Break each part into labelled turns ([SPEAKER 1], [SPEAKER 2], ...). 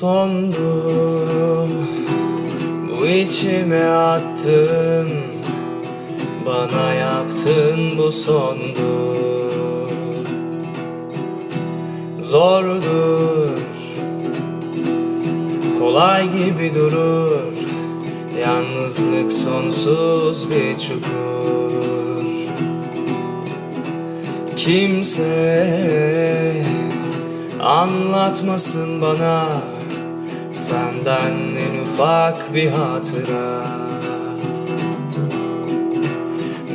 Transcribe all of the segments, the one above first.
[SPEAKER 1] sondu Bu içime attım Bana yaptın bu sondu Zordur Kolay gibi durur. Yalnızlık sonsuz bir çukur. Kimse anlatmasın bana. Senden en ufak bir hatıra.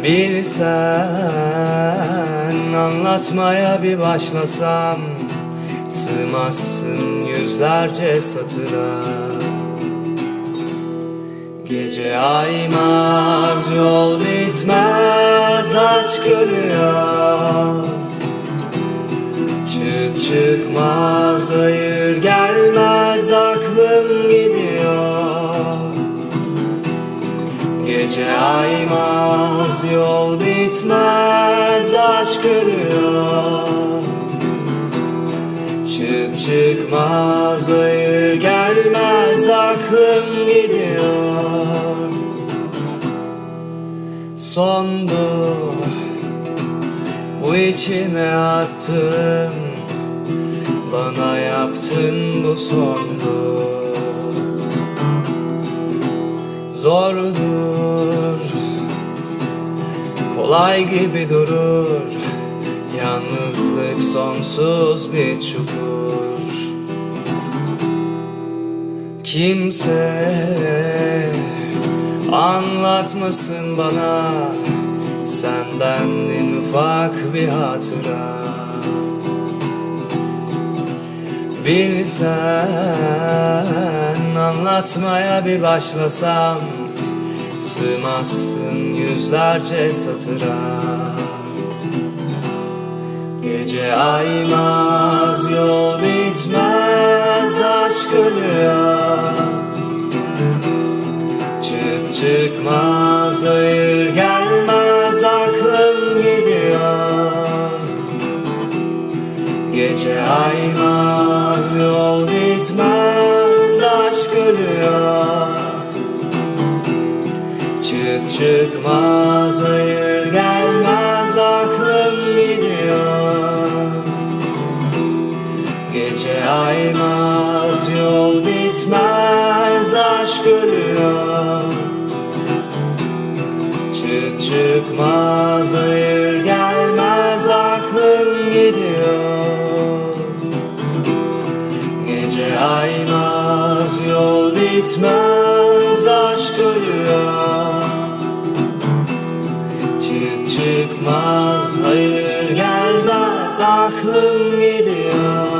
[SPEAKER 1] Bilsen anlatmaya bir başlasam Sığmazsın yüzlerce satıra. Gece aymaz yol bitmez aşk ölüyor Çık çıkmaz hayır gelmez aklım gidiyor. Gece aymaz yol bitmez aşk ölüyor. Çık çıkmaz hayır gelmez aklım gidiyor. Sondu bu içime attım Bana yaptın bu sondu Zordur Kolay gibi durur. Yalnızlık sonsuz bir çukur. Kimse anlatmasın bana. Senden en ufak bir hatıra Bilsen anlatmaya bir başlasam Sığmazsın yüzlerce satıra. Gece aymaz yol bitmez aşk ölüyor Çık çıkmaz hayır gelmez aklım gidiyor Gece aymaz yol bitmez aşk ölüyor. Çık çıkmaz hayır gelmez aklım gidiyor. Gece aymaz yol bitmez aşk ölüyor. Çık çıkmaz hayır gelmez Gece aymaz yol bitmez aşk ölüyor. Çık çıkmaz hayır gelmez aklım gidiyor